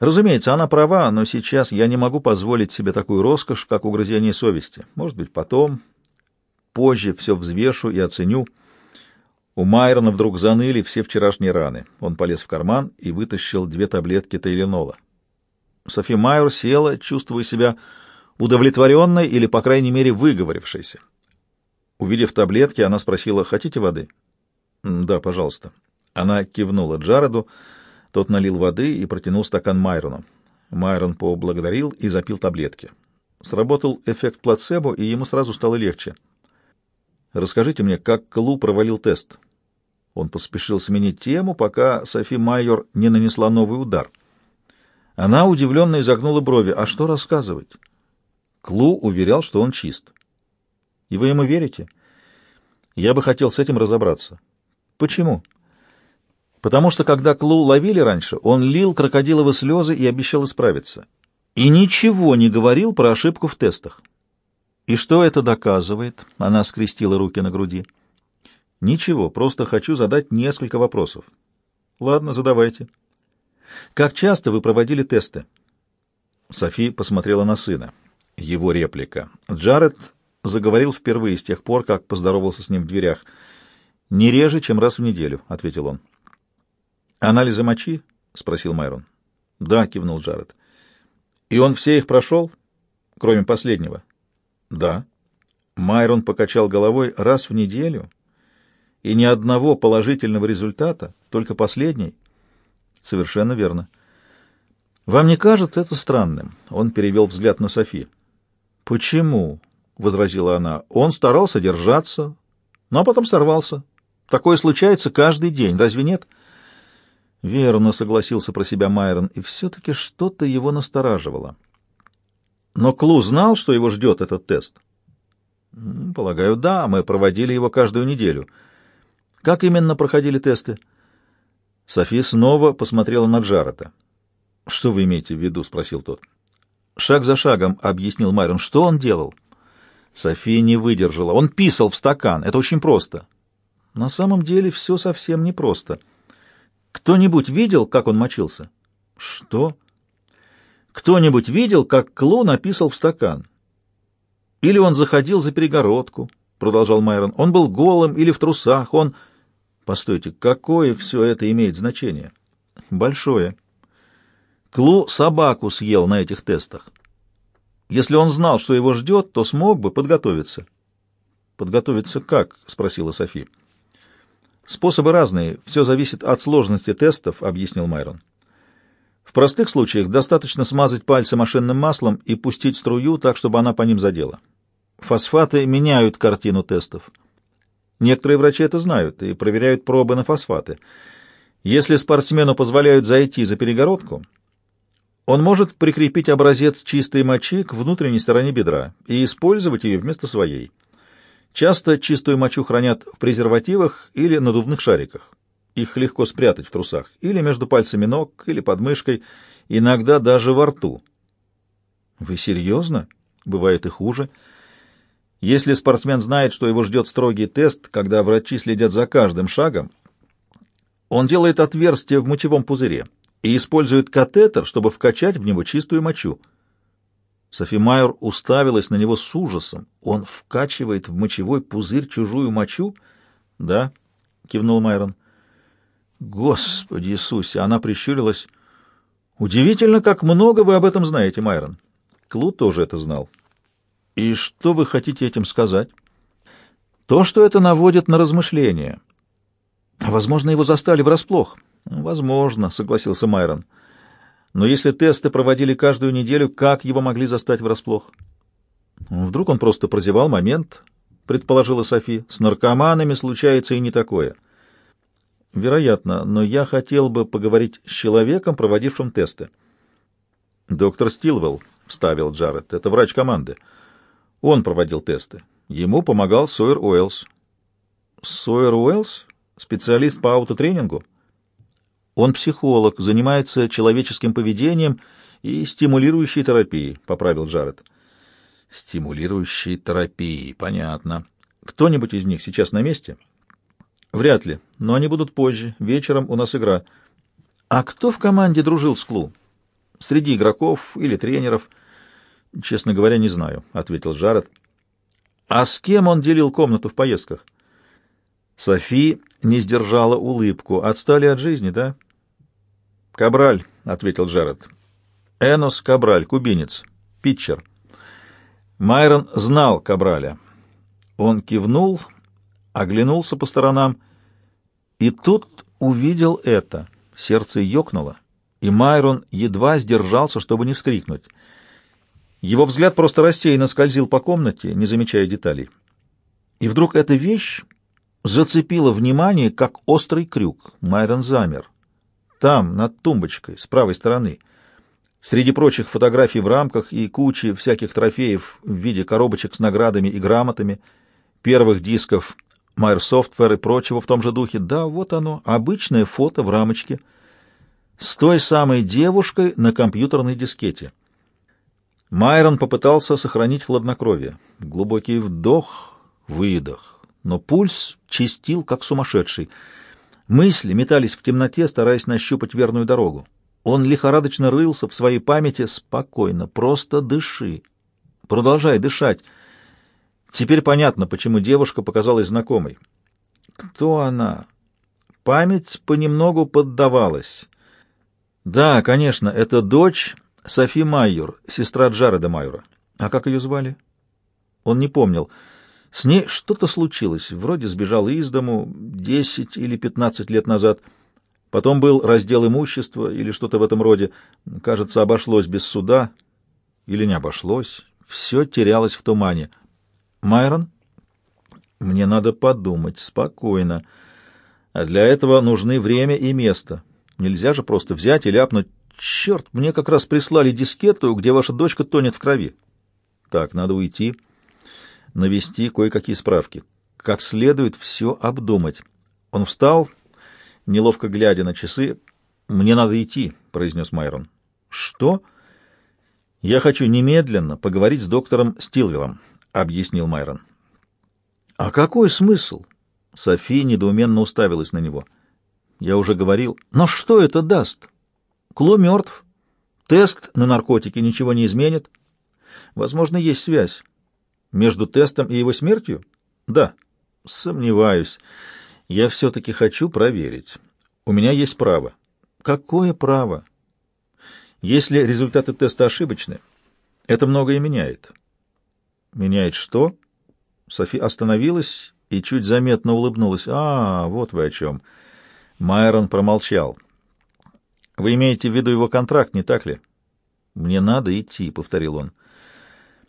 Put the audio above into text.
Разумеется, она права, но сейчас я не могу позволить себе такую роскошь, как угрызение совести. Может быть, потом, позже все взвешу и оценю. У Майрона вдруг заныли все вчерашние раны. Он полез в карман и вытащил две таблетки Тейленола. Софи Майер села, чувствуя себя удовлетворенной или, по крайней мере, выговорившейся. Увидев таблетки, она спросила, «Хотите воды?» «Да, пожалуйста». Она кивнула Джареду, тот налил воды и протянул стакан Майрону. Майрон поблагодарил и запил таблетки. Сработал эффект плацебо, и ему сразу стало легче. «Расскажите мне, как Клу провалил тест?» Он поспешил сменить тему, пока Софи Майор не нанесла новый удар. Она удивленно изогнула брови. «А что рассказывать?» Клу уверял, что он чист. «И вы ему верите?» «Я бы хотел с этим разобраться». «Почему?» Потому что когда Клу ловили раньше, он лил крокодиловы слезы и обещал исправиться. И ничего не говорил про ошибку в тестах. «И что это доказывает?» — она скрестила руки на груди. «Ничего, просто хочу задать несколько вопросов». «Ладно, задавайте». «Как часто вы проводили тесты?» Софи посмотрела на сына. Его реплика. Джаред заговорил впервые с тех пор, как поздоровался с ним в дверях. «Не реже, чем раз в неделю», — ответил он. «Анализы мочи?» — спросил Майрон. «Да», — кивнул Джаред. «И он все их прошел, кроме последнего?» «Да». Майрон покачал головой раз в неделю, и ни одного положительного результата, только последний. «Совершенно верно». «Вам не кажется это странным?» — он перевел взгляд на Софи. «Почему?» — возразила она. «Он старался держаться, но потом сорвался. Такое случается каждый день, разве нет?» Верно, согласился про себя Майрон, и все-таки что-то его настораживало. Но Клу знал, что его ждет этот тест? Полагаю, да, мы проводили его каждую неделю. Как именно проходили тесты? Софи снова посмотрела на Джарета. Что вы имеете в виду? спросил тот. Шаг за шагом, объяснил Майрон. Что он делал? София не выдержала. Он писал в стакан. Это очень просто. На самом деле все совсем непросто. просто. Кто-нибудь видел, как он мочился? Что? Кто-нибудь видел, как Кло написал в стакан? Или он заходил за перегородку, продолжал Майрон. Он был голым или в трусах, он... Постойте, какое все это имеет значение? Большое. Клу собаку съел на этих тестах. Если он знал, что его ждет, то смог бы подготовиться. «Подготовиться как?» — спросила София. Способы разные, все зависит от сложности тестов, объяснил Майрон. В простых случаях достаточно смазать пальцы машинным маслом и пустить струю так, чтобы она по ним задела. Фосфаты меняют картину тестов. Некоторые врачи это знают и проверяют пробы на фосфаты. Если спортсмену позволяют зайти за перегородку, он может прикрепить образец чистой мочи к внутренней стороне бедра и использовать ее вместо своей. Часто чистую мочу хранят в презервативах или надувных шариках. Их легко спрятать в трусах, или между пальцами ног, или под мышкой, иногда даже во рту. Вы серьезно? Бывает и хуже. Если спортсмен знает, что его ждет строгий тест, когда врачи следят за каждым шагом, он делает отверстие в мочевом пузыре и использует катетер, чтобы вкачать в него чистую мочу. Софи Майер уставилась на него с ужасом. Он вкачивает в мочевой пузырь чужую мочу? Да, кивнул Майрон. Господи Иисусе, она прищурилась. Удивительно, как много вы об этом знаете, Майрон. Клу тоже это знал. И что вы хотите этим сказать? То, что это наводит на размышления. Возможно, его застали врасплох. Возможно, согласился Майрон. Но если тесты проводили каждую неделю, как его могли застать врасплох? Вдруг он просто прозевал момент, предположила Софи. С наркоманами случается и не такое. Вероятно, но я хотел бы поговорить с человеком, проводившим тесты. Доктор Стилвелл, вставил Джаред, это врач команды. Он проводил тесты. Ему помогал Сойер Уэллс. Сойер Уэллс? Специалист по аутотренингу? Он психолог, занимается человеческим поведением и стимулирующей терапией, поправил Джаред. Стимулирующей терапией, понятно. Кто-нибудь из них сейчас на месте? Вряд ли, но они будут позже. Вечером у нас игра. А кто в команде дружил с Клу? Среди игроков или тренеров. Честно говоря, не знаю, — ответил Джаред. А с кем он делил комнату в поездках? Софи не сдержала улыбку. Отстали от жизни, да? Кабраль, — ответил Джаред. Энос Кабраль, кубинец, питчер. Майрон знал Кабраля. Он кивнул, оглянулся по сторонам и тут увидел это. Сердце ёкнуло, и Майрон едва сдержался, чтобы не вскрикнуть. Его взгляд просто рассеянно скользил по комнате, не замечая деталей. И вдруг эта вещь зацепила внимание, как острый крюк. Майрон замер. Там, над тумбочкой, с правой стороны. Среди прочих фотографий в рамках и кучи всяких трофеев в виде коробочек с наградами и грамотами, первых дисков Майер Софтвер и прочего в том же духе. Да, вот оно, обычное фото в рамочке с той самой девушкой на компьютерной дискете. Майрон попытался сохранить хладнокровие. Глубокий вдох, выдох. Но пульс чистил, как сумасшедший. Мысли метались в темноте, стараясь нащупать верную дорогу. Он лихорадочно рылся в своей памяти. Спокойно, просто дыши. Продолжай дышать. Теперь понятно, почему девушка показалась знакомой. Кто она? Память понемногу поддавалась. Да, конечно, это дочь Софи Майор, сестра Джареда Майора. А как ее звали? Он не помнил. С ней что-то случилось. Вроде сбежал из дому 10 или 15 лет назад. Потом был раздел имущества или что-то в этом роде. Кажется, обошлось без суда. Или не обошлось. Все терялось в тумане. Майрон? Мне надо подумать, спокойно. А для этого нужны время и место. Нельзя же просто взять и ляпнуть. Черт, мне как раз прислали дискету, где ваша дочка тонет в крови. Так, надо уйти, навести кое-какие справки. Как следует все обдумать. Он встал, неловко глядя на часы. «Мне надо идти», — произнес Майрон. «Что?» «Я хочу немедленно поговорить с доктором Стилвиллом», — объяснил Майрон. «А какой смысл?» София недоуменно уставилась на него. «Я уже говорил. Но что это даст? Кло мертв. Тест на наркотики ничего не изменит. Возможно, есть связь. Между тестом и его смертью? Да. Сомневаюсь. Я все-таки хочу проверить. У меня есть право. Какое право? Если результаты теста ошибочны, это многое меняет. Меняет что? Софи остановилась и чуть заметно улыбнулась. А, вот вы о чем. Майрон промолчал. Вы имеете в виду его контракт, не так ли? Мне надо идти, повторил он.